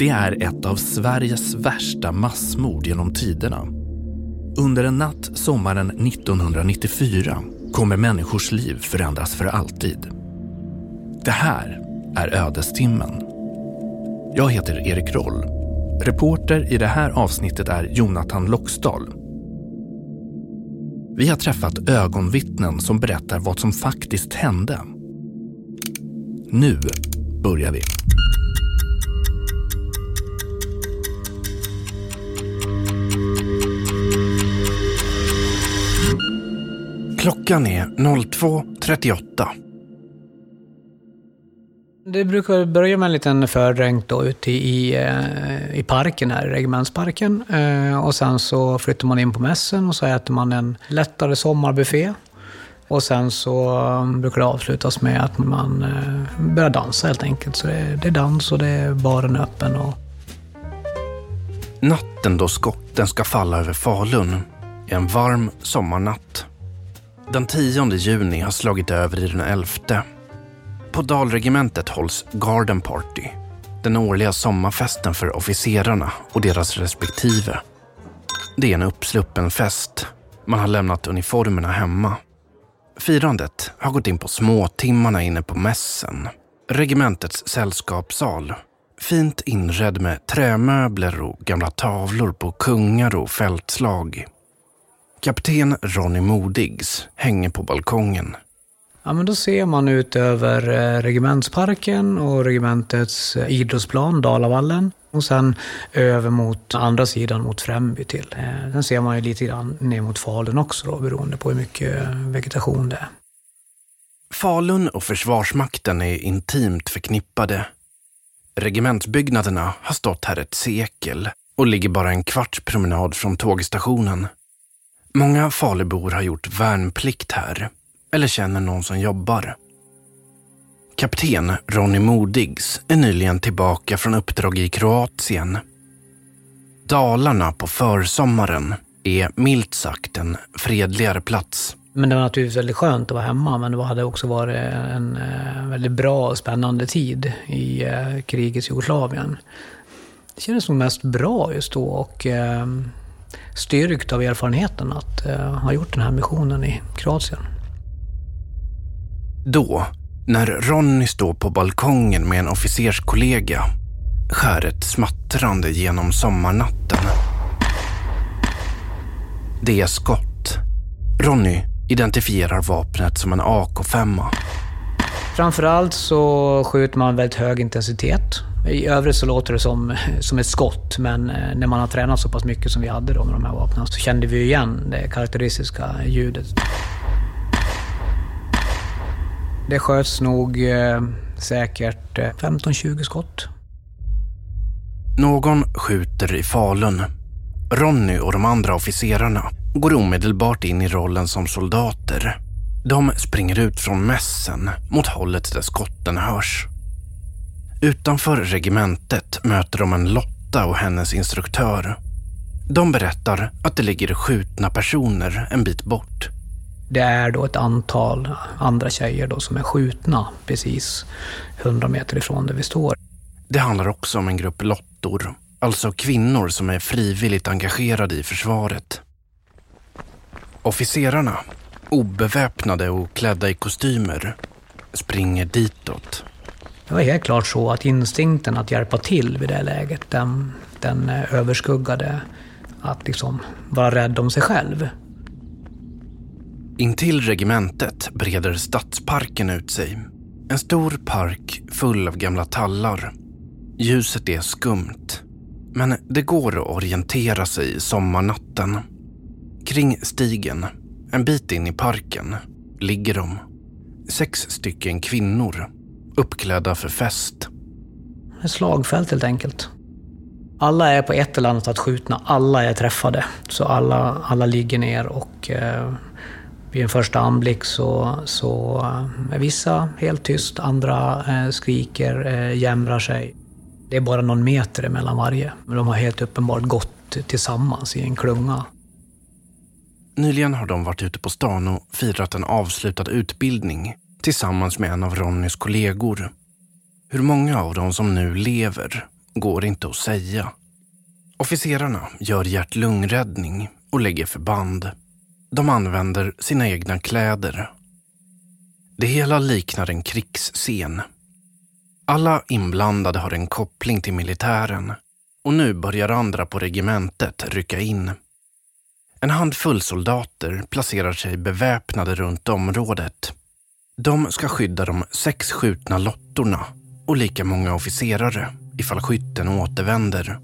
Det är ett av Sveriges värsta massmord genom tiderna. Under en natt sommaren 1994 kommer människors liv förändras för alltid. Det här är Ödestimmen. Jag heter Erik Roll. Reporter i det här avsnittet är Jonathan Loxdal. Vi har träffat ögonvittnen som berättar vad som faktiskt hände. Nu börjar vi. Klockan är 02.38. Det brukar börja med en liten fördränk då ute i, eh, i parken här, regementsparken. Eh, och sen så flyttar man in på mässen och så äter man en lättare sommarbuffé. Och sen så um, brukar det avslutas med att man eh, börjar dansa helt enkelt. Så det är, det är dans och det är baren öppen. Och... Natten då skotten ska falla över Falun är en varm sommarnatt. Den 10 juni har slagit över i den 11. På Dalregementet hålls Garden Party, den årliga sommarfesten för officerarna och deras respektive. Det är en uppsluppen fest. Man har lämnat uniformerna hemma. Firandet har gått in på småtimmarna inne på mässen. Regementets sällskapssal. Fint inredd med trämöbler och gamla tavlor på kungar och fältslag. Kapten Ronny Modigs hänger på balkongen. Ja, men då ser man ut över eh, regementsparken och regementets eh, idrottsplan, Dalavallen. Och sen över mot andra sidan, mot Främby till. Eh, sen ser man ju lite grann ner mot Falun också då, beroende på hur mycket vegetation det är. Falun och Försvarsmakten är intimt förknippade. Regementsbyggnaderna har stått här ett sekel och ligger bara en kvarts promenad från tågstationen. Många Falubor har gjort värnplikt här eller känner någon som jobbar. Kapten Ronny Modigs är nyligen tillbaka från uppdrag i Kroatien. Dalarna på försommaren är milt sagt en fredligare plats. Men det var naturligtvis väldigt skönt att vara hemma, men det hade också varit en eh, väldigt bra och spännande tid i eh, krigets Jugoslavien. Det kändes nog mest bra just då och eh, styrkt av erfarenheten att ha gjort den här missionen i Kroatien. Då, när Ronny står på balkongen med en officerskollega, skär ett smattrande genom sommarnatten. Det är skott. Ronny identifierar vapnet som en AK5. Framförallt så skjuter man väldigt hög intensitet. I övrigt så låter det som, som ett skott, men eh, när man har tränat så pass mycket som vi hade då med de här vapnen så kände vi igen det karaktäristiska ljudet. Det sköts nog eh, säkert eh, 15-20 skott. Någon skjuter i Falun. Ronny och de andra officerarna går omedelbart in i rollen som soldater. De springer ut från mässen mot hållet där skotten hörs. Utanför regementet möter de en Lotta och hennes instruktör. De berättar att det ligger skjutna personer en bit bort. Det är då ett antal andra tjejer då som är skjutna precis 100 meter ifrån där vi står. Det handlar också om en grupp lottor, alltså kvinnor som är frivilligt engagerade i försvaret. Officerarna, obeväpnade och klädda i kostymer, springer ditåt. Det var helt klart så att instinkten att hjälpa till vid det läget, den, den eh, överskuggade att liksom vara rädd om sig själv. Intill regementet breder stadsparken ut sig. En stor park full av gamla tallar. Ljuset är skumt. Men det går att orientera sig i sommarnatten. Kring stigen, en bit in i parken, ligger de. Sex stycken kvinnor, uppklädda för fest. Ett slagfält helt enkelt. Alla är på ett eller annat sätt skjutna, alla är träffade. Så alla, alla ligger ner och eh, vid en första anblick så, så är vissa helt tyst, andra eh, skriker, eh, jämrar sig. Det är bara någon meter mellan varje. Men de har helt uppenbart gått tillsammans i en klunga. Nyligen har de varit ute på stan och firat en avslutad utbildning tillsammans med en av Ronnys kollegor. Hur många av dem som nu lever går inte att säga. Officerarna gör hjärt-lungräddning och lägger förband. De använder sina egna kläder. Det hela liknar en krigsscen. Alla inblandade har en koppling till militären och nu börjar andra på regementet rycka in. En handfull soldater placerar sig beväpnade runt området. De ska skydda de sex skjutna lottorna och lika många officerare ifall skytten återvänder.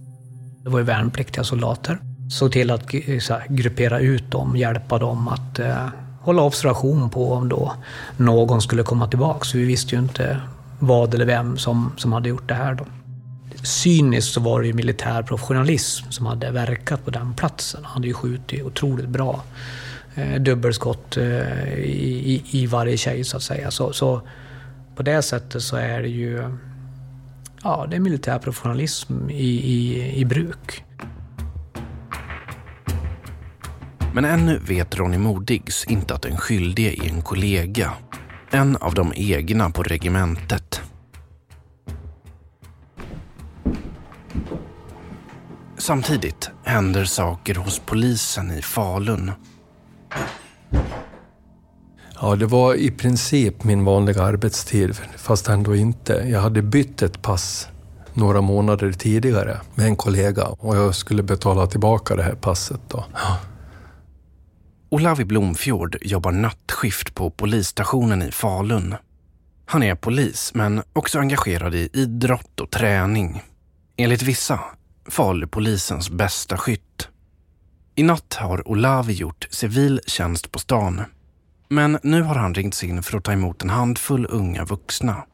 Det var ju värnpliktiga soldater. Såg till att här, gruppera ut dem, hjälpa dem att eh, hålla observation på om då någon skulle komma tillbaka. Så vi visste ju inte vad eller vem som, som hade gjort det här. Då. Cyniskt så var det ju militär professionalism som hade verkat på den platsen. Han hade ju skjutit otroligt bra. Eh, dubbelskott eh, i, i, i, varje tjej så att säga. Så, så, på det sättet så är det ju ja, det är militär professionalism i, i, i bruk. Men ännu vet Ronny Modigs inte att den skyldige är en kollega. En av de egna på regementet. Samtidigt händer saker hos polisen i Falun. Ja, det var i princip min vanliga arbetstid, fast ändå inte. Jag hade bytt ett pass några månader tidigare med en kollega och jag skulle betala tillbaka det här passet. Då. Olavi Blomfjord jobbar nattskift på polisstationen i Falun. Han är polis, men också engagerad i idrott och träning. Enligt vissa Falupolisens bästa skytt. I natt har Olavi gjort civil tjänst på stan. Men nu har han ringts in för att ta emot en handfull unga vuxna.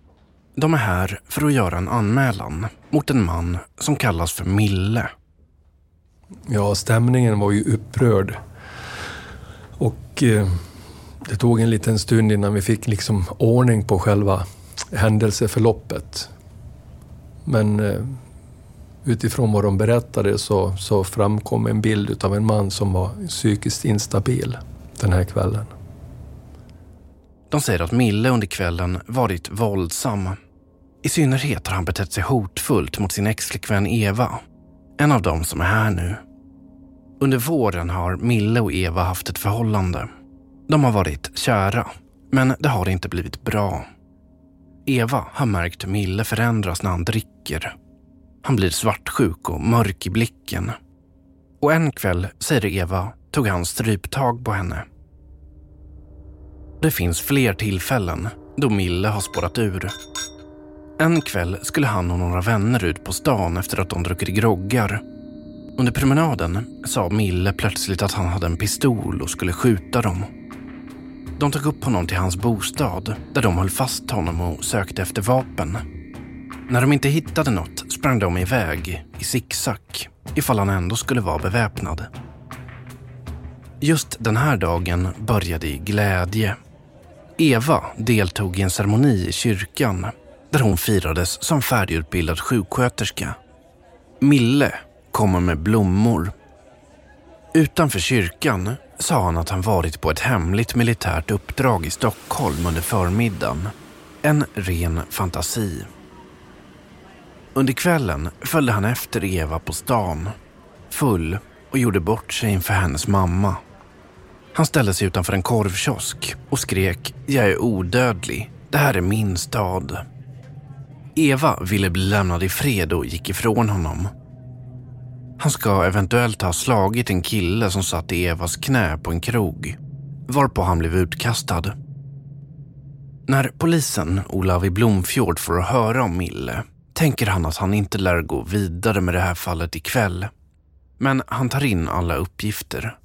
De är här för att göra en anmälan mot en man som kallas för Mille. Ja, stämningen var ju upprörd. Och eh, det tog en liten stund innan vi fick liksom ordning på själva händelseförloppet. Men eh, utifrån vad de berättade så, så framkom en bild av en man som var psykiskt instabil den här kvällen. De säger att Mille under kvällen varit våldsam. I synnerhet har han betett sig hotfullt mot sin exflickvän Eva. En av dem som är här nu. Under våren har Mille och Eva haft ett förhållande. De har varit kära, men det har inte blivit bra. Eva har märkt hur Mille förändras när han dricker han blir svartsjuk och mörk i blicken. Och en kväll, säger Eva, tog han stryptag på henne. Det finns fler tillfällen då Mille har spårat ur. En kväll skulle han och några vänner ut på stan efter att de druckit groggar. Under promenaden sa Mille plötsligt att han hade en pistol och skulle skjuta dem. De tog upp honom till hans bostad där de höll fast honom och sökte efter vapen. När de inte hittade något sprang de iväg i zigzag ifall han ändå skulle vara beväpnad. Just den här dagen började i glädje. Eva deltog i en ceremoni i kyrkan där hon firades som färdigutbildad sjuksköterska. Mille kommer med blommor. Utanför kyrkan sa han att han varit på ett hemligt militärt uppdrag i Stockholm under förmiddagen. En ren fantasi. Under kvällen följde han efter Eva på stan, full och gjorde bort sig inför hennes mamma. Han ställde sig utanför en korvkiosk och skrek “Jag är odödlig, det här är min stad”. Eva ville bli lämnad i fred och gick ifrån honom. Han ska eventuellt ha slagit en kille som satt i Evas knä på en krog, varpå han blev utkastad. När polisen Olavi Blomfjord får höra om Mille tänker han att han inte lär gå vidare med det här fallet ikväll. Men han tar in alla uppgifter.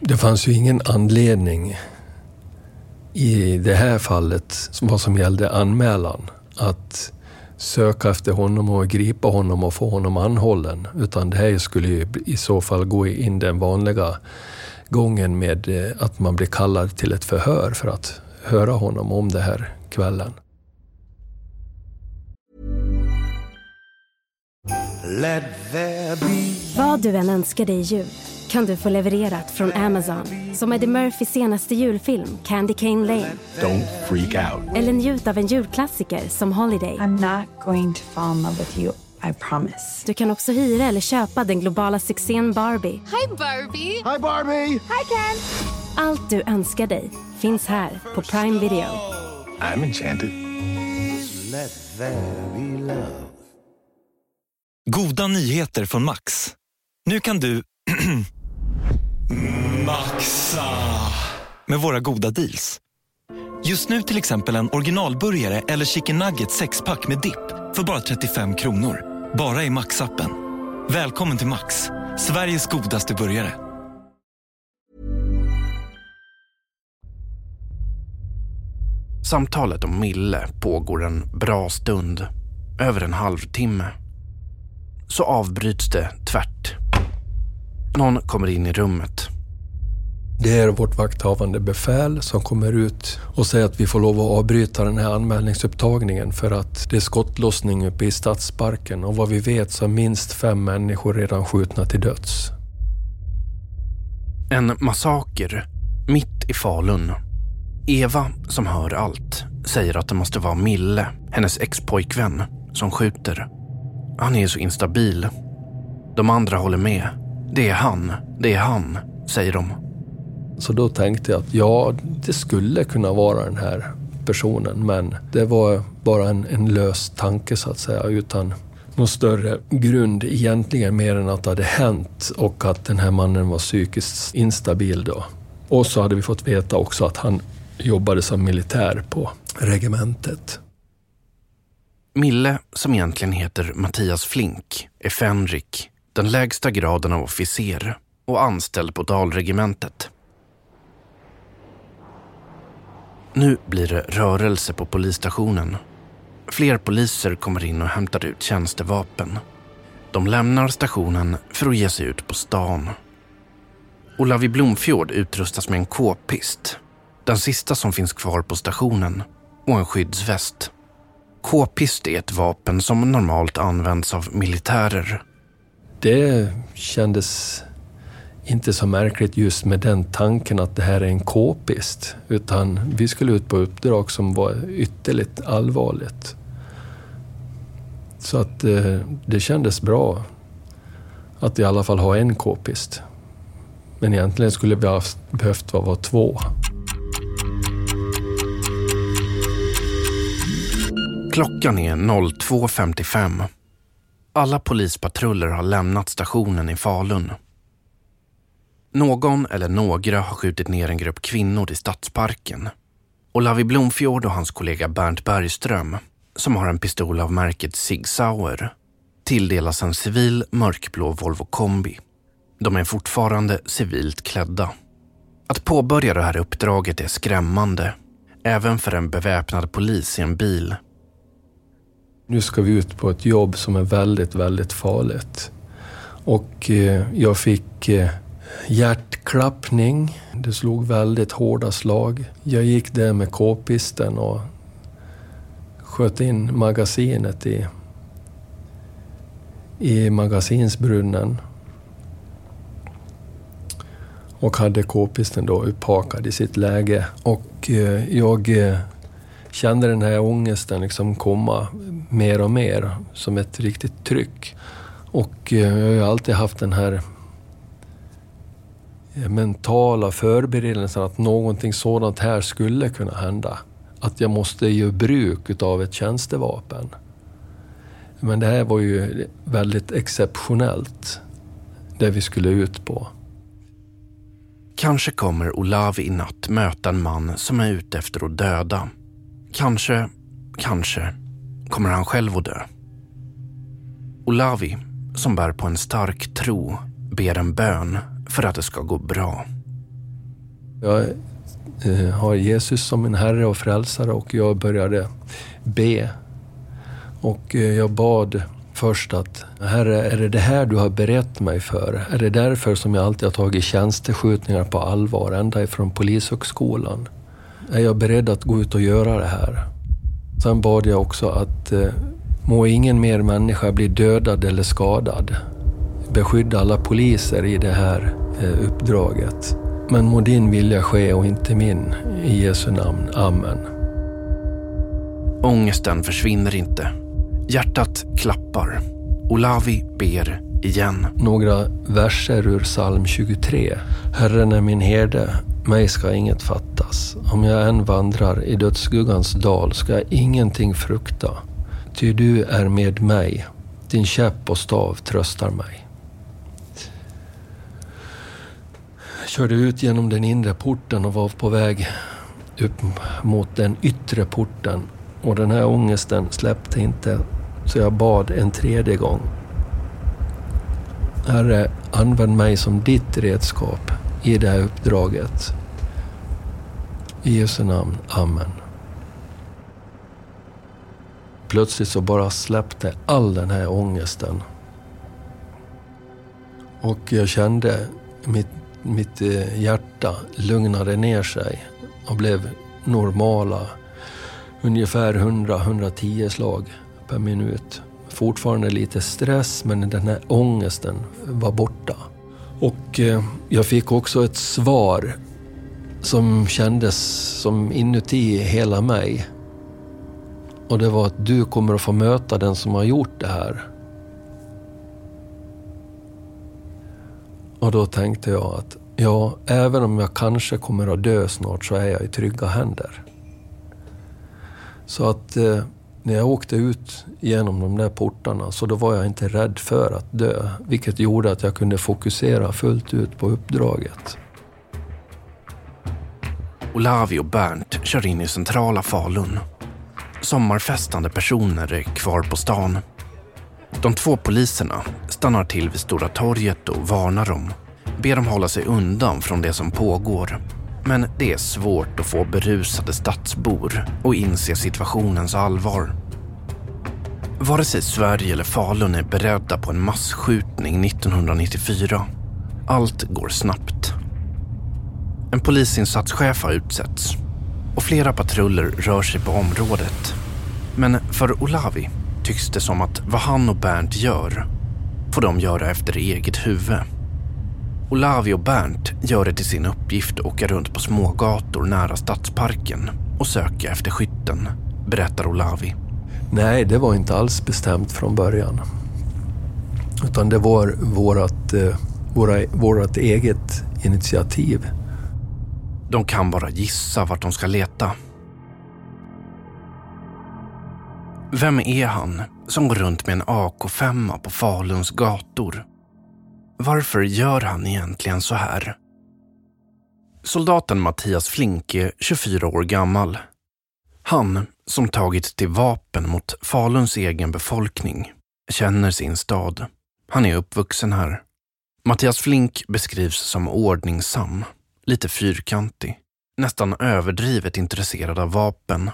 Det fanns ju ingen anledning i det här fallet, vad som gällde anmälan, att söka efter honom och gripa honom och få honom anhållen. Utan det här skulle ju i så fall gå in den vanliga gången med eh, att man blir kallad till ett förhör för att höra honom om det här kvällen. Vad du än önskar dig i jul kan du få levererat från Amazon. Som Eddie Murphys senaste julfilm Candy Cane Lane. Don't freak out. Eller njut av en julklassiker som Holiday. I'm not going to fall in love with you I promise. Du kan också hyra eller köpa den globala succén Barbie. Hi Barbie! Hi Barbie! Hi Ken! Allt du önskar dig finns här på Prime Video. I'm enchanted. Let there be love. Goda nyheter från Max. Nu kan du... Maxa! Med våra goda deals. Just nu till exempel en originalburgare eller chicken nugget sexpack med dipp för bara 35 kronor. Bara i Max-appen. Välkommen till Max, Sveriges godaste burgare. Samtalet om Mille pågår en bra stund, över en halvtimme. Så avbryts det tvärt. Någon kommer in i rummet. Det är vårt vakthavande befäl som kommer ut och säger att vi får lov att avbryta den här anmälningsupptagningen för att det är skottlossning uppe i stadsparken och vad vi vet så är minst fem människor redan skjutna till döds. En massaker mitt i Falun. Eva, som hör allt, säger att det måste vara Mille, hennes expojkvän, som skjuter. Han är så instabil. De andra håller med. Det är han, det är han, säger de. Så då tänkte jag att ja, det skulle kunna vara den här personen men det var bara en, en lös tanke så att säga utan någon större grund egentligen mer än att det hade hänt och att den här mannen var psykiskt instabil då. Och så hade vi fått veta också att han jobbade som militär på regementet. Mille, som egentligen heter Mattias Flink, är fänrik, den lägsta graden av officer och anställd på Dalregementet. Nu blir det rörelse på polisstationen. Fler poliser kommer in och hämtar ut tjänstevapen. De lämnar stationen för att ge sig ut på stan. Olavi Blomfjord utrustas med en k-pist. Den sista som finns kvar på stationen. Och en skyddsväst. K-pist är ett vapen som normalt används av militärer. Det kändes inte så märkligt just med den tanken att det här är en k-pist. Utan vi skulle ut på uppdrag som var ytterligt allvarligt. Så att eh, det kändes bra att i alla fall ha en k-pist. Men egentligen skulle vi ha behövt vara två. Klockan är 02.55. Alla polispatruller har lämnat stationen i Falun. Någon eller några har skjutit ner en grupp kvinnor i stadsparken. Olavi Blomfjord och hans kollega Bernt Bergström, som har en pistol av märket Sig Sauer, tilldelas en civil mörkblå Volvo kombi. De är fortfarande civilt klädda. Att påbörja det här uppdraget är skrämmande, även för en beväpnad polis i en bil. Nu ska vi ut på ett jobb som är väldigt, väldigt farligt. Och eh, jag fick eh, hjärtklappning. Det slog väldigt hårda slag. Jag gick där med k-pisten och sköt in magasinet i, i magasinsbrunnen. Och hade k-pisten då upphakad i sitt läge. Och eh, jag eh, kände den här ångesten liksom komma mer och mer som ett riktigt tryck. Och eh, jag har ju alltid haft den här eh, mentala förberedelsen att någonting sådant här skulle kunna hända. Att jag måste göra bruk av ett tjänstevapen. Men det här var ju väldigt exceptionellt, det vi skulle ut på. Kanske kommer Olavi i natt möta en man som är ute efter att döda. Kanske, kanske kommer han själv att dö. Olavi, som bär på en stark tro, ber en bön för att det ska gå bra. Jag eh, har Jesus som min Herre och Frälsare och jag började be. Och eh, jag bad först att Herre, är det det här du har berett mig för? Är det därför som jag alltid har tagit tjänsteskjutningar på allvar, ända ifrån Polishögskolan? Är jag beredd att gå ut och göra det här? Sen bad jag också att eh, må ingen mer människa bli dödad eller skadad. Beskydda alla poliser i det här eh, uppdraget. Men må din vilja ske och inte min. I Jesu namn. Amen. Ångesten försvinner inte. Hjärtat klappar. Olavi ber igen. Några verser ur psalm 23. Herren är min herde, mig ska inget fattas. Om jag än vandrar i dödsskuggans dal ska jag ingenting frukta. Ty du är med mig, din käpp och stav tröstar mig. Jag körde ut genom den inre porten och var på väg upp mot den yttre porten. Och den här ångesten släppte inte, så jag bad en tredje gång. Herre, använd mig som ditt redskap i det här uppdraget. I Jesu namn. Amen. Plötsligt så bara släppte all den här ångesten. Och jag kände mitt, mitt eh, hjärta lugnade ner sig och blev normala. Ungefär 100-110 slag per minut. Fortfarande lite stress men den här ångesten var borta. Och eh, jag fick också ett svar som kändes som inuti hela mig. Och det var att du kommer att få möta den som har gjort det här. Och då tänkte jag att ja, även om jag kanske kommer att dö snart så är jag i trygga händer. Så att eh, när jag åkte ut genom de där portarna så då var jag inte rädd för att dö. Vilket gjorde att jag kunde fokusera fullt ut på uppdraget. Olavi och Bernt kör in i centrala Falun. Sommarfestande personer är kvar på stan. De två poliserna stannar till vid Stora torget och varnar dem. Ber dem hålla sig undan från det som pågår. Men det är svårt att få berusade stadsbor att inse situationens allvar. Vare sig Sverige eller Falun är beredda på en massskjutning 1994. Allt går snabbt. En polisinsatschef har utsetts och flera patruller rör sig på området. Men för Olavi tycks det som att vad han och Bernt gör får de göra efter eget huvud. Olavi och Bernt gör det till sin uppgift att åka runt på smågator nära stadsparken och söka efter skytten, berättar Olavi. Nej, det var inte alls bestämt från början. Utan det var vårat, eh, våra, vårat eget initiativ. De kan bara gissa vart de ska leta. Vem är han som går runt med en AK5 på Faluns gator? Varför gör han egentligen så här? Soldaten Mattias Flink är 24 år gammal. Han, som tagit till vapen mot Faluns egen befolkning, känner sin stad. Han är uppvuxen här. Mattias Flink beskrivs som ordningsam, lite fyrkantig, nästan överdrivet intresserad av vapen.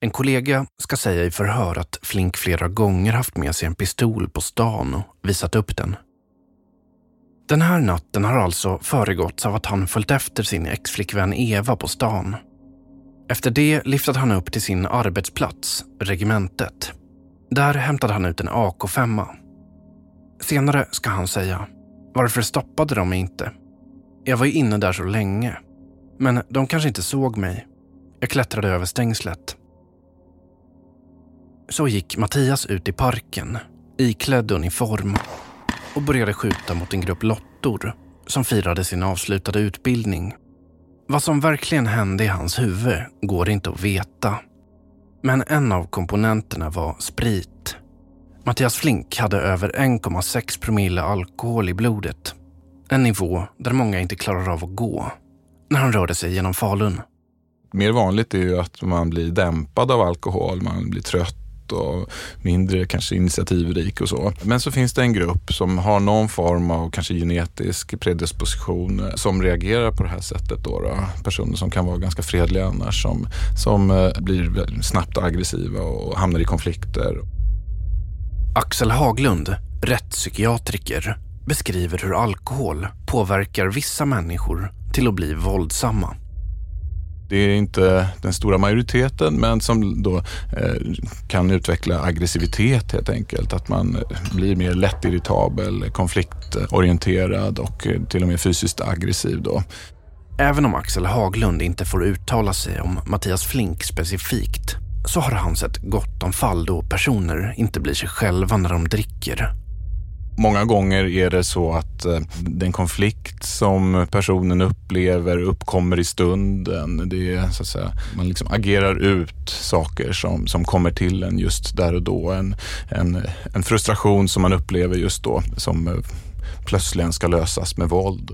En kollega ska säga i förhör att Flink flera gånger haft med sig en pistol på stan och visat upp den. Den här natten har alltså föregåtts av att han följt efter sin exflickvän Eva på stan. Efter det lyftade han upp till sin arbetsplats, regementet. Där hämtade han ut en AK5. Senare ska han säga, varför stoppade de mig inte? Jag var ju inne där så länge. Men de kanske inte såg mig. Jag klättrade över stängslet. Så gick Mattias ut i parken, iklädd uniform och började skjuta mot en grupp lottor som firade sin avslutade utbildning. Vad som verkligen hände i hans huvud går inte att veta. Men en av komponenterna var sprit. Mattias Flink hade över 1,6 promille alkohol i blodet. En nivå där många inte klarar av att gå när han rörde sig genom Falun. Mer vanligt är ju att man blir dämpad av alkohol, man blir trött och mindre kanske initiativrik och så. Men så finns det en grupp som har någon form av kanske genetisk predisposition som reagerar på det här sättet. Då, då. Personer som kan vara ganska fredliga annars som, som eh, blir snabbt aggressiva och hamnar i konflikter. Axel Haglund, rättspsykiatriker, beskriver hur alkohol påverkar vissa människor till att bli våldsamma. Det är inte den stora majoriteten men som då eh, kan utveckla aggressivitet helt enkelt. Att man blir mer lättirritabel, konfliktorienterad och eh, till och med fysiskt aggressiv. Då. Även om Axel Haglund inte får uttala sig om Mattias Flink specifikt så har han sett gott om fall då personer inte blir sig själva när de dricker. Många gånger är det så att eh, den konflikt som personen upplever uppkommer i stunden. Det är, så att säga, man liksom agerar ut saker som, som kommer till en just där och då. En, en, en frustration som man upplever just då som eh, plötsligen ska lösas med våld.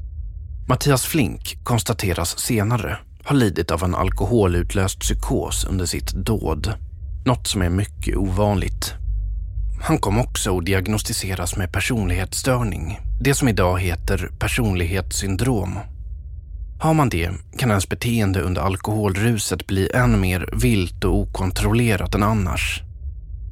Mattias Flink konstateras senare ha lidit av en alkoholutlöst psykos under sitt dåd. Något som är mycket ovanligt. Han kom också att diagnostiseras med personlighetsstörning, det som idag heter personlighetssyndrom. Har man det kan ens beteende under alkoholruset bli än mer vilt och okontrollerat än annars.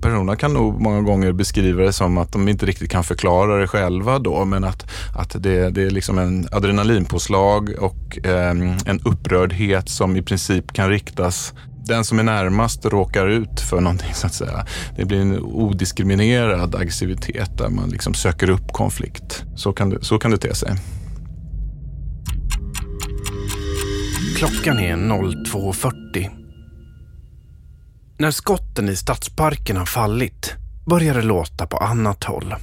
Personerna kan nog många gånger beskriva det som att de inte riktigt kan förklara det själva då, men att, att det, det är liksom en adrenalinpåslag och eh, en upprördhet som i princip kan riktas den som är närmast råkar ut för någonting så att säga. Det blir en odiskriminerad aggressivitet där man liksom söker upp konflikt. Så kan det, så kan det te sig. Klockan är 02.40. När skotten i stadsparken har fallit börjar det låta på annat håll.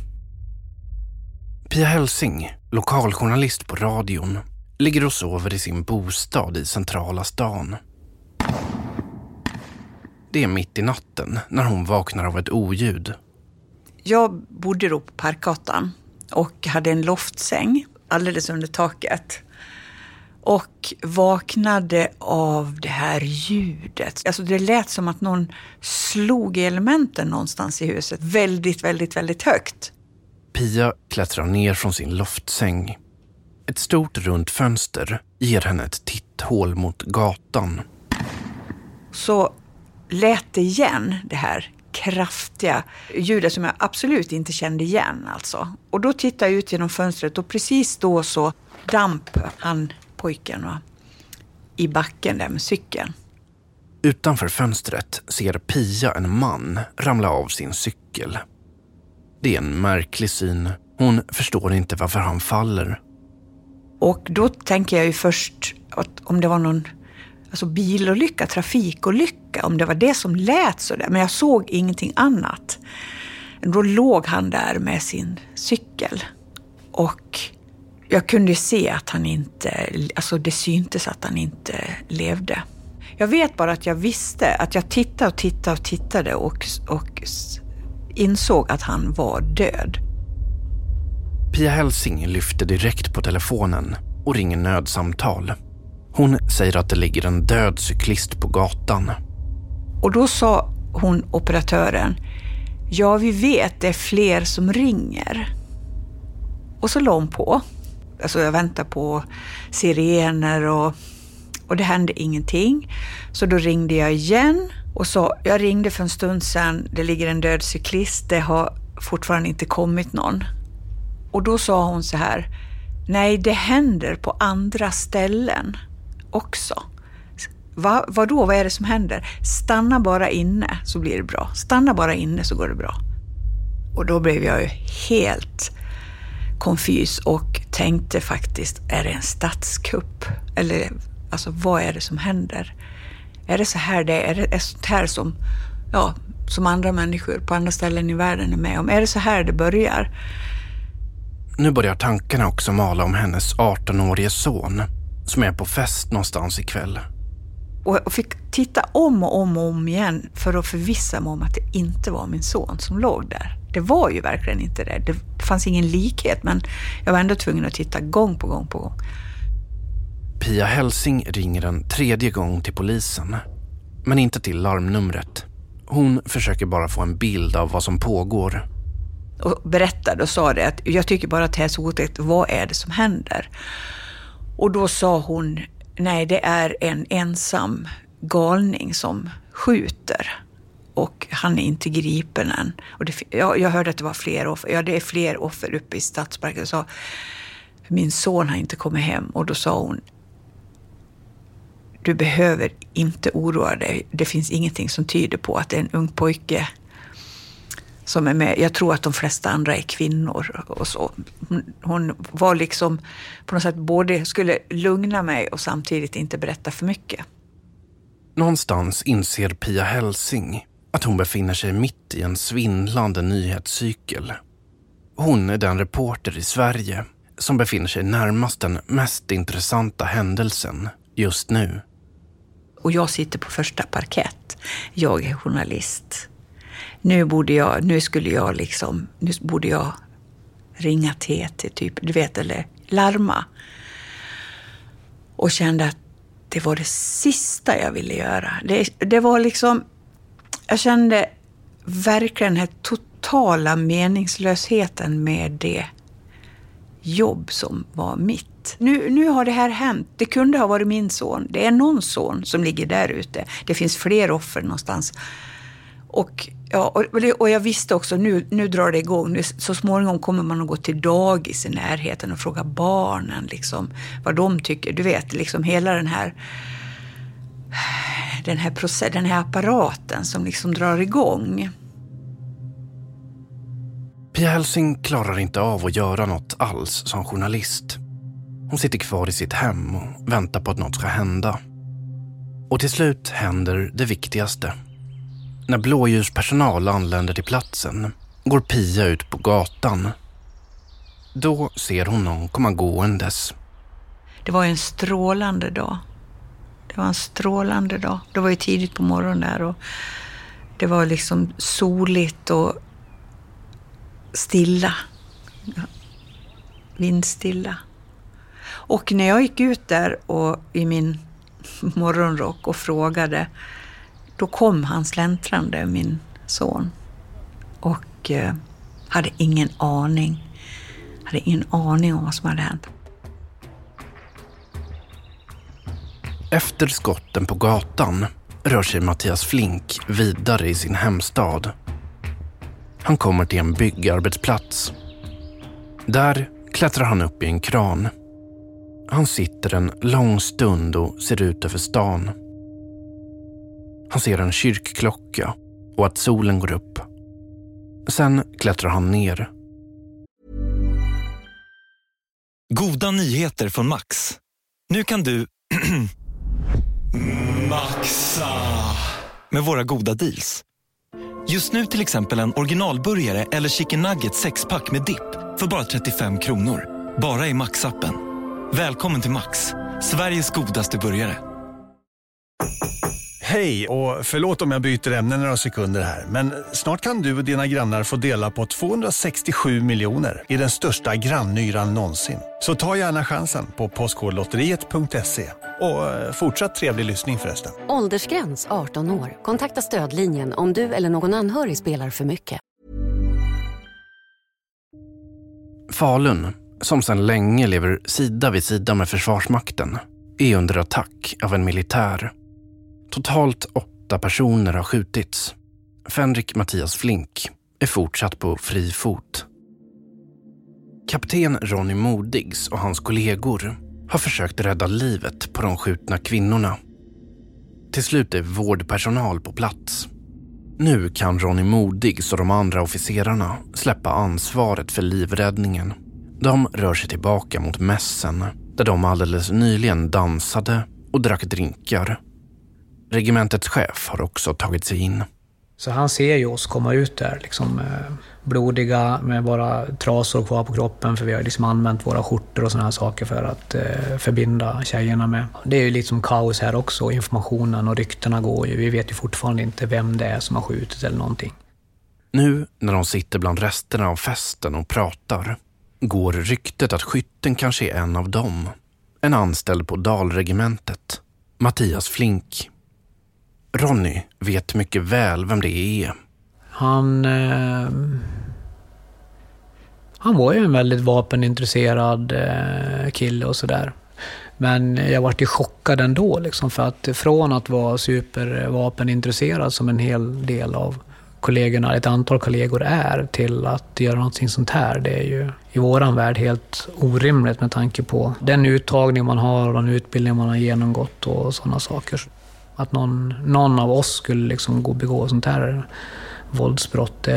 Pia Helsing, lokaljournalist på radion, ligger och sover i sin bostad i centrala stan. Det är mitt i natten när hon vaknar av ett oljud. Jag bodde då på Parkgatan och hade en loftsäng alldeles under taket. Och vaknade av det här ljudet. Alltså det lät som att någon slog i elementen någonstans i huset. Väldigt, väldigt, väldigt högt. Pia klättrar ner från sin loftsäng. Ett stort runt fönster ger henne ett titthål mot gatan. Så lät det igen, det här kraftiga ljudet som jag absolut inte kände igen. Alltså. Och då tittade jag ut genom fönstret och precis då så damp han, pojken, va, i backen där med cykeln. Utanför fönstret ser Pia en man ramla av sin cykel. Det är en märklig syn. Hon förstår inte varför han faller. Och då tänker jag ju först att om det var någon alltså bilolycka, trafikolycka, om det var det som lät så där. Men jag såg ingenting annat. Då låg han där med sin cykel. Och jag kunde se att han inte, alltså det syntes att han inte levde. Jag vet bara att jag visste att jag tittade och tittade och tittade och, och insåg att han var död. Pia Helsing lyfter direkt på telefonen och ringer nödsamtal. Hon säger att det ligger en död cyklist på gatan. Och då sa hon, operatören, ja vi vet det är fler som ringer. Och så la hon på. Alltså jag väntade på sirener och, och det hände ingenting. Så då ringde jag igen och sa, jag ringde för en stund sedan, det ligger en död cyklist, det har fortfarande inte kommit någon. Och då sa hon så här, nej det händer på andra ställen också. Va, vadå, vad är det som händer? Stanna bara inne så blir det bra. Stanna bara inne så går det bra. Och då blev jag ju helt konfys och tänkte faktiskt, är det en statskupp? Eller alltså vad är det som händer? Är det så här det är? Är det sånt här som, ja, som andra människor på andra ställen i världen är med om? Är det så här det börjar? Nu börjar tankarna också mala om hennes 18-årige son som är på fest någonstans ikväll. Och fick titta om och om och om igen för att förvissa mig om att det inte var min son som låg där. Det var ju verkligen inte det. Det fanns ingen likhet men jag var ändå tvungen att titta gång på gång på gång. Pia Helsing ringer en tredje gång till polisen. Men inte till larmnumret. Hon försöker bara få en bild av vad som pågår. Och berättade och sa det att jag tycker bara att det är så otäckt. Vad är det som händer? Och då sa hon, nej det är en ensam galning som skjuter. Och han är inte gripen än. Och det, jag, jag hörde att det var fler offer. Ja, det är fler offer uppe i Stadsparken. Så, min son har inte kommit hem. Och då sa hon, du behöver inte oroa dig. Det finns ingenting som tyder på att det är en ung pojke som är med. Jag tror att de flesta andra är kvinnor och så. Hon var liksom på något sätt både skulle lugna mig och samtidigt inte berätta för mycket. Någonstans inser Pia Helsing att hon befinner sig mitt i en svindlande nyhetscykel. Hon är den reporter i Sverige som befinner sig närmast den mest intressanta händelsen just nu. Och jag sitter på första parkett. Jag är journalist. Nu borde jag, nu skulle jag liksom, nu borde jag ringa TT typ, du vet, eller larma. Och kände att det var det sista jag ville göra. Det, det var liksom, jag kände verkligen den här totala meningslösheten med det jobb som var mitt. Nu, nu har det här hänt. Det kunde ha varit min son. Det är någon son som ligger där ute. Det finns fler offer någonstans. Och, ja, och, och jag visste också, nu, nu drar det igång. Nu, så småningom kommer man att gå till dagis i närheten och fråga barnen liksom, vad de tycker. Du vet, liksom hela den här den här, process, den här apparaten som liksom drar igång. Pia Helsing klarar inte av att göra något alls som journalist. Hon sitter kvar i sitt hem och väntar på att något ska hända. Och till slut händer det viktigaste. När blåljuspersonal anländer till platsen går Pia ut på gatan. Då ser hon någon komma gåendes. Det var en strålande dag. Det var en strålande dag. Det var ju tidigt på morgonen där och det var liksom soligt och stilla. Vindstilla. Och när jag gick ut där och, i min morgonrock och frågade, då kom han släntrande, min son. Och eh, hade ingen aning. Hade ingen aning om vad som hade hänt. Efter skotten på gatan rör sig Mattias Flink vidare i sin hemstad. Han kommer till en byggarbetsplats. Där klättrar han upp i en kran. Han sitter en lång stund och ser ut över stan. Han ser en kyrkklocka och att solen går upp. Sen klättrar han ner. Goda nyheter från Max. Nu kan du Maxa med våra goda deals. Just nu till exempel en originalburgare eller chicken nugget sexpack med dipp för bara 35 kronor. Bara i Max-appen. Välkommen till Max, Sveriges godaste burgare. Hej och förlåt om jag byter ämne några sekunder här. Men snart kan du och dina grannar få dela på 267 miljoner i den största grannyran någonsin. Så ta gärna chansen på postkodlotteriet.se. Och eh, fortsatt trevlig lyssning förresten. Åldersgräns 18 år. Kontakta stödlinjen om du eller någon anhörig spelar för mycket. Falun, som sedan länge lever sida vid sida med Försvarsmakten, är under attack av en militär. Totalt åtta personer har skjutits. Fänrik Mattias Flink är fortsatt på fri fot. Kapten Ronny Modigs och hans kollegor har försökt rädda livet på de skjutna kvinnorna. Till slut är vårdpersonal på plats. Nu kan Ronny Modigs och de andra officerarna släppa ansvaret för livräddningen. De rör sig tillbaka mot mässen där de alldeles nyligen dansade och drack drinkar. Regementets chef har också tagit sig in. Så han ser ju oss komma ut där, liksom, eh, blodiga med bara trasor kvar på kroppen för vi har liksom använt våra skjortor och sådana här saker för att eh, förbinda tjejerna med. Det är ju lite som kaos här också, informationen och ryktena går ju. Vi vet ju fortfarande inte vem det är som har skjutit eller någonting. Nu när de sitter bland resterna av festen och pratar går ryktet att skytten kanske är en av dem. En anställd på Dalregementet, Mattias Flink. Ronny vet mycket väl vem det är. Han... Eh, han var ju en väldigt vapenintresserad eh, kille och sådär. Men jag vart ju chockad ändå, liksom, för att från att vara supervapenintresserad som en hel del av kollegorna, ett antal kollegor är, till att göra någonting sånt här, det är ju i våran värld helt orimligt med tanke på den uttagning man har och den utbildning man har genomgått och sådana saker. Att någon, någon av oss skulle liksom gå och begå sånt här våldsbrott, det,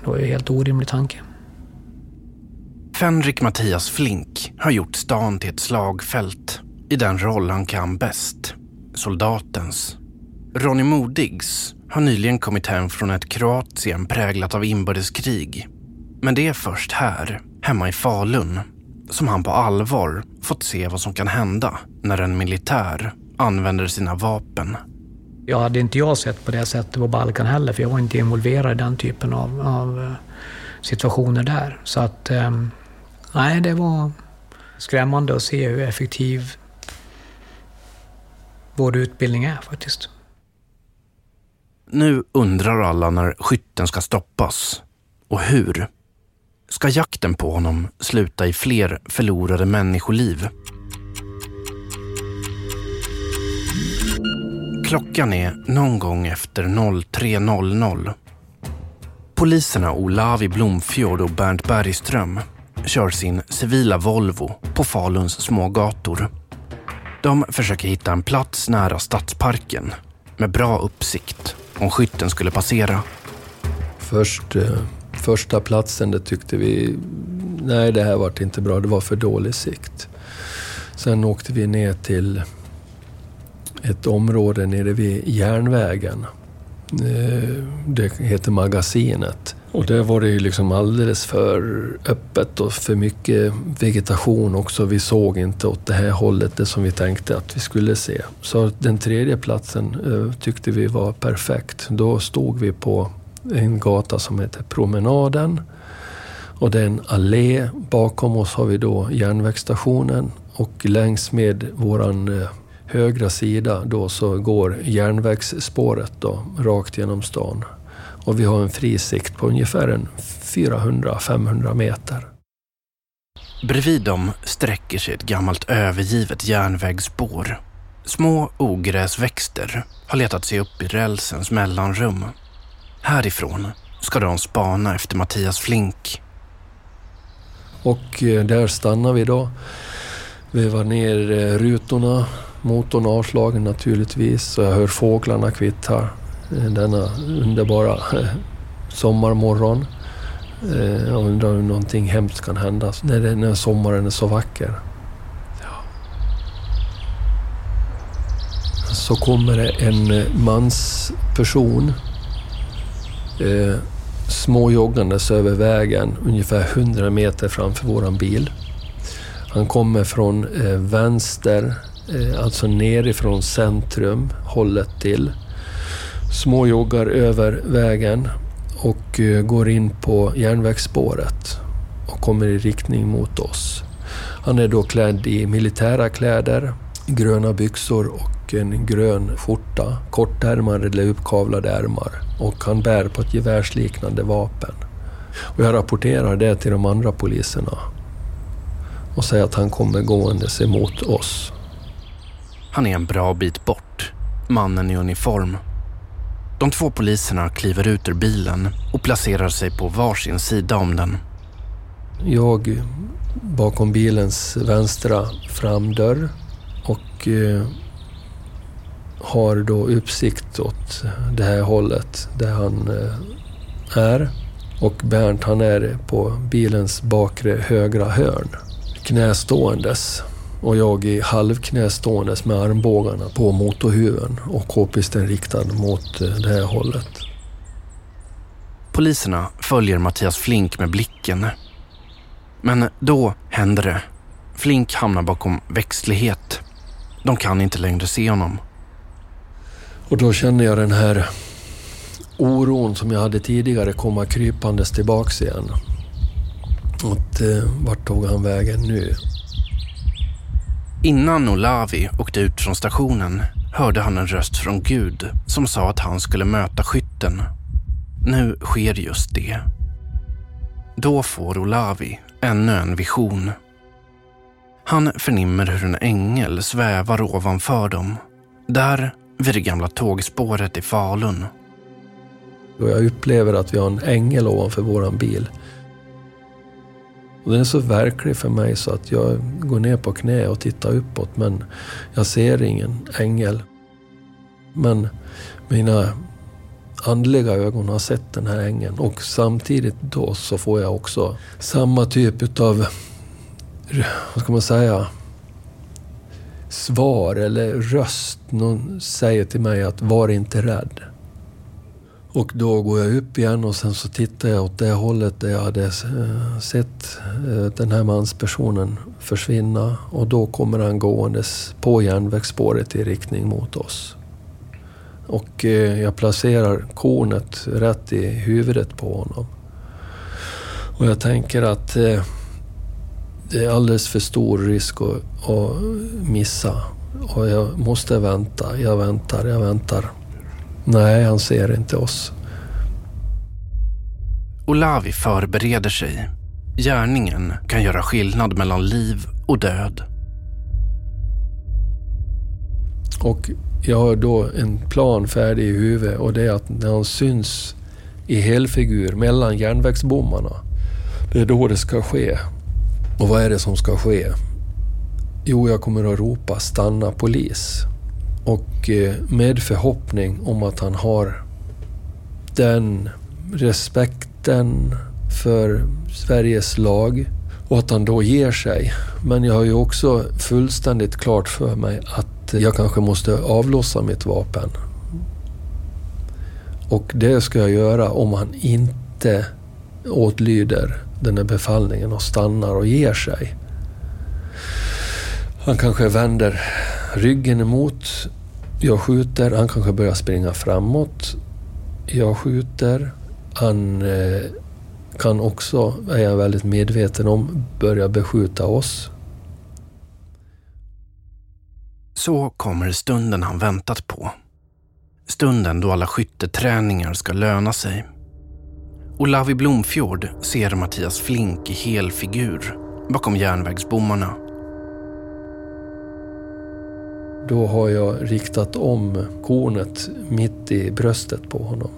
det var ju en helt orimlig tanke. Fänrik Mattias Flink har gjort stan till ett slagfält i den roll han kan bäst. soldatens. Ronny Modigs har nyligen kommit hem från ett Kroatien präglat av inbördeskrig. Men det är först här, hemma i Falun, som han på allvar fått se vad som kan hända när en militär använder sina vapen. Jag hade inte jag sett på det sättet på Balkan heller, för jag var inte involverad i den typen av, av eh, situationer där. Så att, eh, nej, det var skrämmande att se hur effektiv vår utbildning är faktiskt. Nu undrar alla när skytten ska stoppas. Och hur? Ska jakten på honom sluta i fler förlorade människoliv? Klockan är någon gång efter 03.00. Poliserna Olavi Blomfjord och Bernt Bergström kör sin civila Volvo på Faluns smågator. De försöker hitta en plats nära stadsparken med bra uppsikt om skytten skulle passera. Först, eh, första platsen, det tyckte vi, nej det här vart inte bra, det var för dålig sikt. Sen åkte vi ner till ett område nere vid järnvägen. Eh, det heter Magasinet. Och där var det ju liksom alldeles för öppet och för mycket vegetation också. Vi såg inte åt det här hållet, det som vi tänkte att vi skulle se. Så den tredje platsen eh, tyckte vi var perfekt. Då stod vi på en gata som heter Promenaden. Och det är en allé. Bakom oss har vi då järnvägsstationen och längs med våran eh, högra sida då så går järnvägsspåret då, rakt genom stan. Och vi har en fri sikt på ungefär en 400-500 meter. Bredvid dem sträcker sig ett gammalt övergivet järnvägsspår. Små ogräsväxter har letat sig upp i rälsens mellanrum. Härifrån ska de spana efter Mattias Flink. Och eh, där stannar vi då. Vevar ner eh, rutorna, motorn avslagen naturligtvis, så jag hör fåglarna kvittra eh, denna underbara sommarmorgon. Eh, jag undrar om någonting hemskt kan hända när, det, när sommaren är så vacker. Så kommer det en eh, mansperson eh, småjoggandes över vägen ungefär 100 meter framför våran bil. Han kommer från eh, vänster, Eh, alltså nerifrån centrum, hållet till småjoggar över vägen och eh, går in på järnvägsspåret och kommer i riktning mot oss. Han är då klädd i militära kläder, gröna byxor och en grön skjorta, kortärmade eller uppkavlade ärmar och han bär på ett gevärsliknande vapen. Och jag rapporterar det till de andra poliserna och säger att han kommer gåendes emot oss. Han är en bra bit bort, mannen i uniform de två poliserna kliver ut ur bilen och placerar sig på varsin sida om den. Jag bakom bilens vänstra framdörr och eh, har då uppsikt åt det här hållet där han eh, är. Och Bernt han är på bilens bakre högra hörn, knäståendes och jag i halvknäståendes med armbågarna på motorhuven och k-pisten riktad mot eh, det här hållet. Poliserna följer Mattias Flink med blicken. Men då händer det. Flink hamnar bakom växtlighet. De kan inte längre se honom. Och då känner jag den här oron som jag hade tidigare komma krypandes tillbaks igen. Att, eh, vart tog han vägen nu? Innan Olavi åkte ut från stationen hörde han en röst från Gud som sa att han skulle möta skytten. Nu sker just det. Då får Olavi ännu en vision. Han förnimmer hur en ängel svävar ovanför dem. Där vid det gamla tågspåret i Falun. jag upplever att vi har en ängel ovanför våran bil. Och den är så verklig för mig så att jag går ner på knä och tittar uppåt men jag ser ingen ängel. Men mina andliga ögon har sett den här ängeln och samtidigt då så får jag också samma typ utav, vad ska man säga, svar eller röst. Någon säger till mig att var inte rädd. Och då går jag upp igen och sen så tittar jag åt det hållet där jag hade eh, sett eh, den här manspersonen försvinna. Och då kommer han gåendes på järnvägsspåret i riktning mot oss. Och eh, jag placerar kornet rätt i huvudet på honom. Och jag tänker att det är alldeles för stor risk att, att missa. Och jag måste vänta, jag väntar, jag väntar. Nej, han ser inte oss. Olavi förbereder sig. Gärningen kan göra skillnad mellan liv och död. Och jag har då en plan färdig i huvudet och det är att när han syns i helfigur mellan järnvägsbommarna, det är då det ska ske. Och vad är det som ska ske? Jo, jag kommer att ropa stanna polis. Och eh, med förhoppning om att han har den respekten för Sveriges lag och att han då ger sig. Men jag har ju också fullständigt klart för mig att jag kanske måste avlossa mitt vapen. Och det ska jag göra om han inte åtlyder den här befallningen och stannar och ger sig. Han kanske vänder ryggen emot. Jag skjuter. Han kanske börjar springa framåt. Jag skjuter. Han eh, kan också, är jag väldigt medveten om, börja beskjuta oss. Så kommer stunden han väntat på. Stunden då alla skytteträningar ska löna sig. Olavi Blomfjord ser Mattias Flink i helfigur bakom järnvägsbommarna. Då har jag riktat om kornet mitt i bröstet på honom.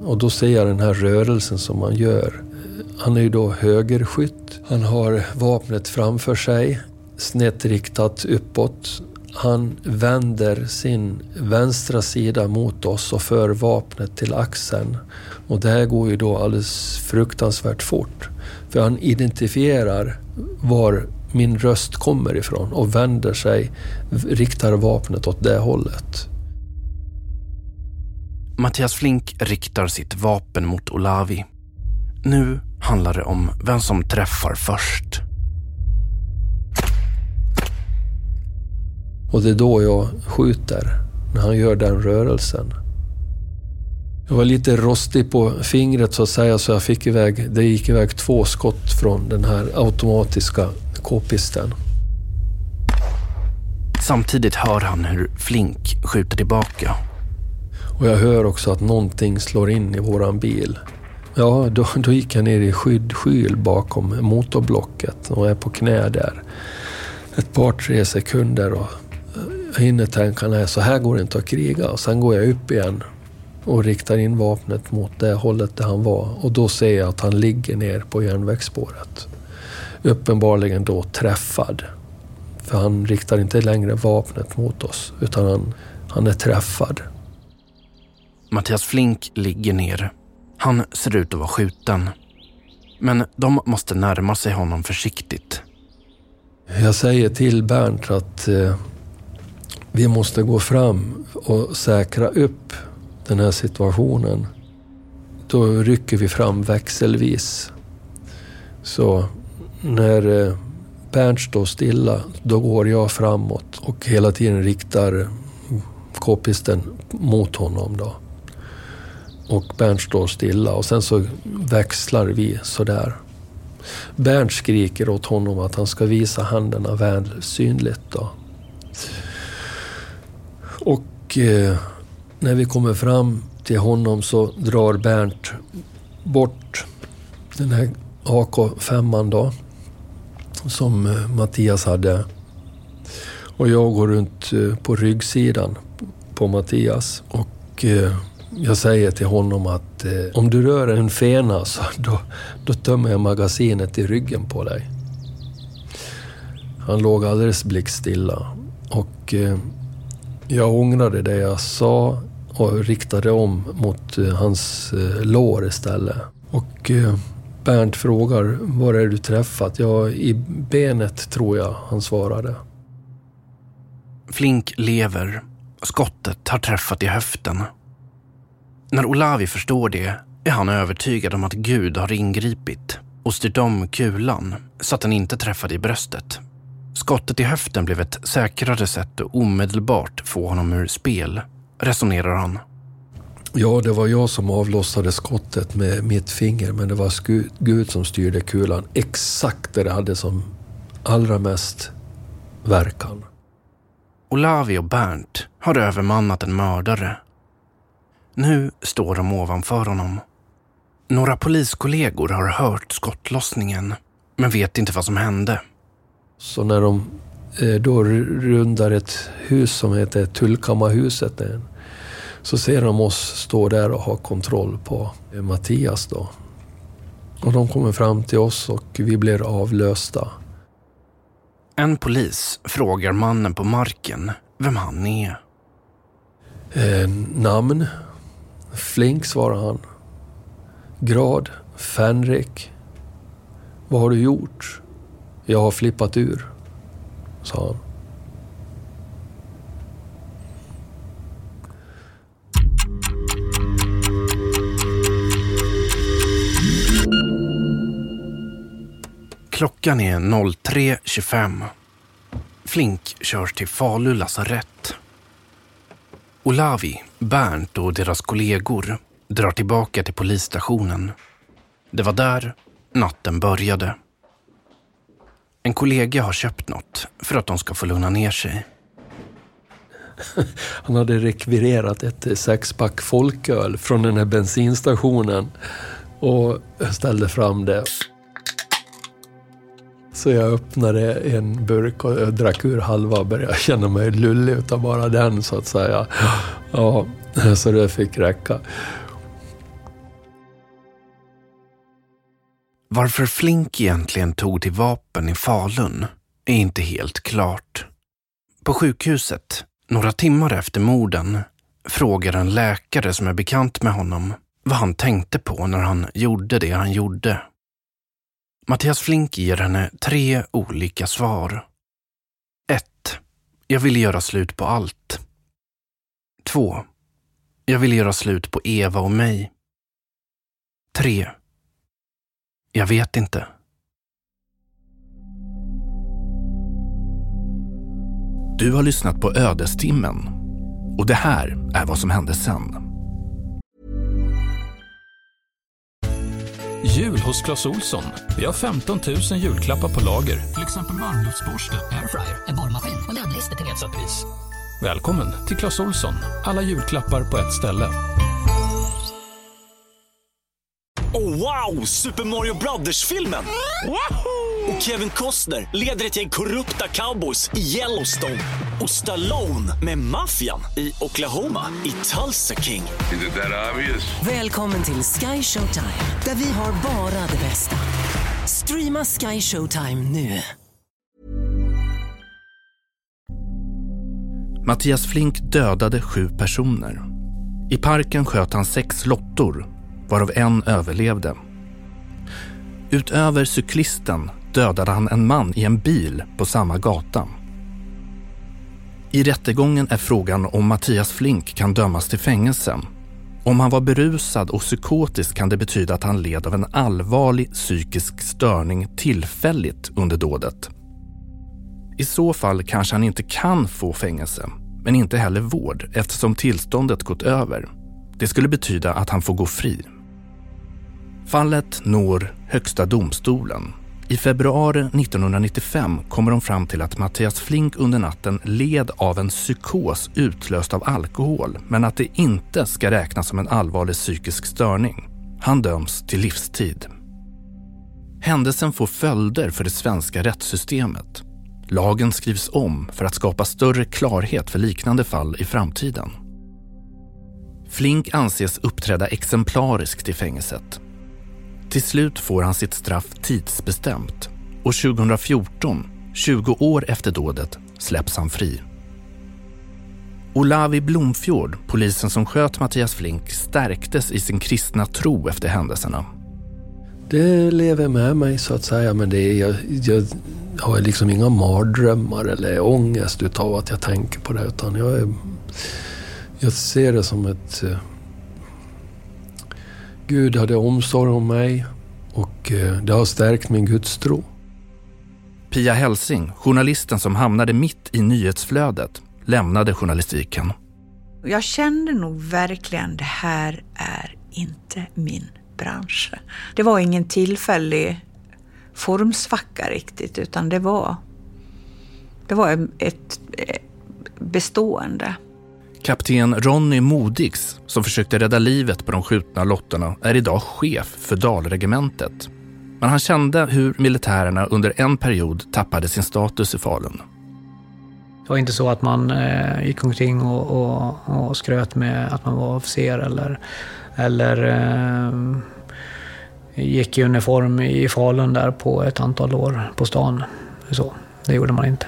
Och då ser jag den här rörelsen som han gör. Han är ju då högerskytt. Han har vapnet framför sig, snett riktat uppåt. Han vänder sin vänstra sida mot oss och för vapnet till axeln. Och det här går ju då alldeles fruktansvärt fort. För han identifierar var min röst kommer ifrån och vänder sig, riktar vapnet åt det hållet. Mattias Flink riktar sitt vapen mot Olavi. Nu handlar det om vem som träffar först. Och det är då jag skjuter, när han gör den rörelsen. Jag var lite rostig på fingret så att säga, så jag fick iväg, det gick iväg två skott från den här automatiska k-pisten. Samtidigt hör han hur Flink skjuter tillbaka. Och jag hör också att någonting slår in i våran bil. Ja, då, då gick jag ner i skyddskyl bakom motorblocket och är på knä där. Ett par, tre sekunder och jag hinner tänka, nej så här går det inte att kriga. Och sen går jag upp igen och riktar in vapnet mot det hållet där han var. Och då ser jag att han ligger ner på järnvägsspåret. Uppenbarligen då träffad. För han riktar inte längre vapnet mot oss, utan han, han är träffad. Mattias Flink ligger ner. Han ser ut att vara skjuten. Men de måste närma sig honom försiktigt. Jag säger till Bernt att eh, vi måste gå fram och säkra upp den här situationen. Då rycker vi fram växelvis. Så när eh, Bernt står stilla, då går jag framåt och hela tiden riktar k-pisten mot honom. Då. Och Bernt står stilla och sen så växlar vi sådär. Bernt skriker åt honom att han ska visa händerna väl synligt. Då. Och eh, när vi kommer fram till honom så drar Bernt bort den här AK5 då, som eh, Mattias hade. Och jag går runt eh, på ryggsidan på Mattias och eh, jag säger till honom att om du rör en fena så då, då tömmer jag magasinet i ryggen på dig. Han låg alldeles blickstilla och jag ångrade det jag sa och riktade om mot hans lår istället. Och Bernt frågar, var är du träffat? Ja, i benet tror jag, han svarade. Flink lever. Skottet har träffat i höften. När Olavi förstår det är han övertygad om att Gud har ingripit och styrt om kulan så att den inte träffade i bröstet. Skottet i höften blev ett säkrare sätt att omedelbart få honom ur spel, resonerar han. Ja, det var jag som avlossade skottet med mitt finger, men det var Gud som styrde kulan exakt där det hade som allra mest verkan. Olavi och Bernt har övermannat en mördare. Nu står de ovanför honom. Några poliskollegor har hört skottlossningen, men vet inte vad som hände. Så när de eh, då rundar ett hus som heter Tullkammarhuset så ser de oss stå där och ha kontroll på Mattias. Då. Och de kommer fram till oss och vi blir avlösta. En polis frågar mannen på marken vem han är. Eh, namn? Flink, svarar han. Grad? Fänrik. Vad har du gjort? Jag har flippat ur, sa han. Klockan är 03.25. Flink körs till Falu lasarett. Olavi, Bernt och deras kollegor drar tillbaka till polisstationen. Det var där natten började. En kollega har köpt något för att de ska få lugna ner sig. Han hade rekvirerat ett sexpack folköl från den här bensinstationen och ställde fram det. Så jag öppnade en burk och drack ur halva och började känna mig lullig utav bara den så att säga. Ja, så det fick räcka. Varför Flink egentligen tog till vapen i Falun är inte helt klart. På sjukhuset, några timmar efter morden, frågar en läkare som är bekant med honom vad han tänkte på när han gjorde det han gjorde. Mattias Flink ger henne tre olika svar. 1. Jag ville göra slut på allt. 2. Jag ville göra slut på Eva och mig. 3. Jag vet inte. Du har lyssnat på Ödestimmen och det här är vad som hände sen. Jul hos Clas Olsson. Vi har 15 000 julklappar på lager. Till exempel varmluftsborste, airfryer, en borrmaskin och laddliste till nedsatt pris. Välkommen till Clas Olsson. Alla julklappar på ett ställe. Oh, wow! Super Mario Brothers-filmen! Och Kevin Costner leder ett gäng korrupta cowboys i Yellowstone. Och Stallone med maffian i Oklahoma i Tulsa King. Is it that obvious? Välkommen till Sky Showtime, där vi har bara det bästa. Streama Sky Showtime nu. Mattias Flink dödade sju personer. I parken sköt han sex lottor, varav en överlevde. Utöver cyklisten dödade han en man i en bil på samma gata. I rättegången är frågan om Mattias Flink kan dömas till fängelse. Om han var berusad och psykotisk kan det betyda att han led av en allvarlig psykisk störning tillfälligt under dådet. I så fall kanske han inte kan få fängelse, men inte heller vård eftersom tillståndet gått över. Det skulle betyda att han får gå fri. Fallet når Högsta domstolen. I februari 1995 kommer de fram till att Mattias Flink under natten led av en psykos utlöst av alkohol men att det inte ska räknas som en allvarlig psykisk störning. Han döms till livstid. Händelsen får följder för det svenska rättssystemet. Lagen skrivs om för att skapa större klarhet för liknande fall i framtiden. Flink anses uppträda exemplariskt i fängelset till slut får han sitt straff tidsbestämt och 2014, 20 år efter dådet, släpps han fri. Olavi Blomfjord, polisen som sköt Mattias Flink, stärktes i sin kristna tro efter händelserna. Det lever med mig så att säga, men det är, jag, jag har liksom inga mardrömmar eller ångest utav att jag tänker på det. Utan jag, är, jag ser det som ett... Eh, Gud hade omsorg om mig och eh, det har stärkt min gudstro. Pia Helsing, journalisten som hamnade mitt i nyhetsflödet, lämnade journalistiken. Jag kände nog verkligen det här är inte min bransch. Det var ingen tillfällig formsvacka riktigt, utan det var, det var ett bestående. Kapten Ronny Modigs, som försökte rädda livet på de skjutna lotterna, är idag chef för Dalregementet. Men han kände hur militärerna under en period tappade sin status i Falun. Det var inte så att man eh, gick omkring och, och, och skröt med att man var officer eller, eller eh, gick i uniform i Falun där på ett antal år på stan. Så, det gjorde man inte.